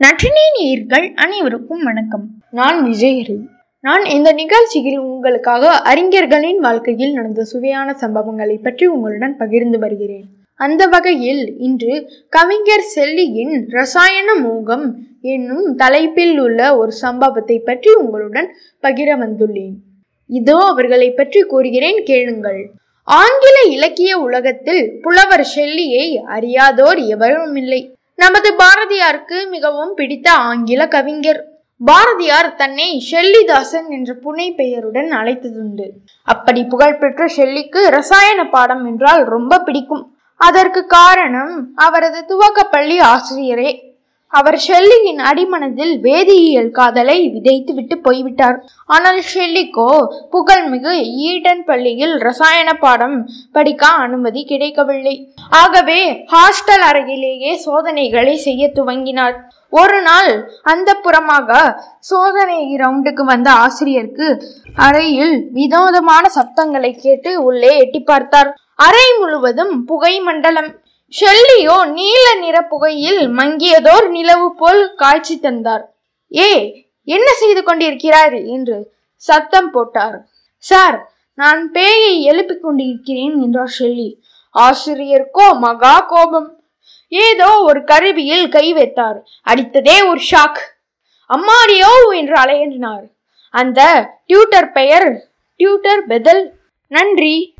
நற்றினை நேயர்கள் அனைவருக்கும் வணக்கம். நான் விஜயஹரி நான் இந்த நிகழ்ச்சியில் உங்களுக்காக அறிஞர்களின் வாழ்க்கையில் நடந்த சுவையான சம்பவங்களை பற்றி உங்களுடன் பகிர்ந்து வருகிறேன். அந்த வகையில் இன்று கவிஞர் செல்லியின் ரசாயன மோகம் என்னும் தலைப்பில் உள்ள ஒரு சம்பவத்தை பற்றி உங்களுடன் பகிர வந்துள்ளேன். இதோ அவர்களை பற்றி கூறுகிறேன் கேளுங்கள். ஆங்கில இலக்கிய உலகத்தில் புலவர் ஷெல்லியை அறியாதோர் எவரும் இல்லை நமது பாரதியாருக்கு மிகவும் பிடித்த ஆங்கில கவிஞர். பாரதியார் தன்னை ஷெல்லிதாசன் என்ற புனை பெயருடன் அழைத்ததுண்டு. அப்படி புகழ்பெற்ற ஷெல்லிக்கு ரசாயன பாடம் என்றால் ரொம்ப பிடிக்கும். அதற்கு காரணம் அவரது துவக்கப்பள்ளி ஆசிரியரே. அவர் ஷெல்லியின் அடிமனதில் வேதியியல் காதலை விதைத்து விட்டு போய்விட்டார். ஆனால் ஷெல்லிக்கோ புகழ்மிகு ஈடன் பள்ளியில் ரசாயன பாடம் படிக்க அனுமதி கிடைக்கவில்லை. ஆகவே ஹாஸ்டல் அறையிலேயே சோதனைகளை செய்ய துவங்கினார். ஒரு நாள் அந்த புறமாக சோதனை ரவுண்டுக்கு வந்த ஆசிரியருக்கு அறையில் வினோதமான சப்தங்களை கேட்டு உள்ளே எட்டி பார்த்தார். அறை முழுவதும் புகை மண்டலம் ஷெல்லியோ நீல நிற புகையில் மங்கியதோர் நிலவு போல் காட்சி தந்தார். ஏ என்ன செய்து கொண்டிருக்கிறார்? என்று சத்தம் போட்டார். சார் நான் பேயை எழுப்பிக் கொண்டிருக்கிறேன் என்றார் ஷெல்லி. ஆசிரியருக்கோ மகா கோபம். ஏதோ ஒரு கருவியில் கை வைத்தார். அடித்ததே ஒரு ஷாக். அம்மாடியோ என்று அலையினார் அந்த டியூட்டர் பெயர் டியூட்டர் பெதல். நன்றி.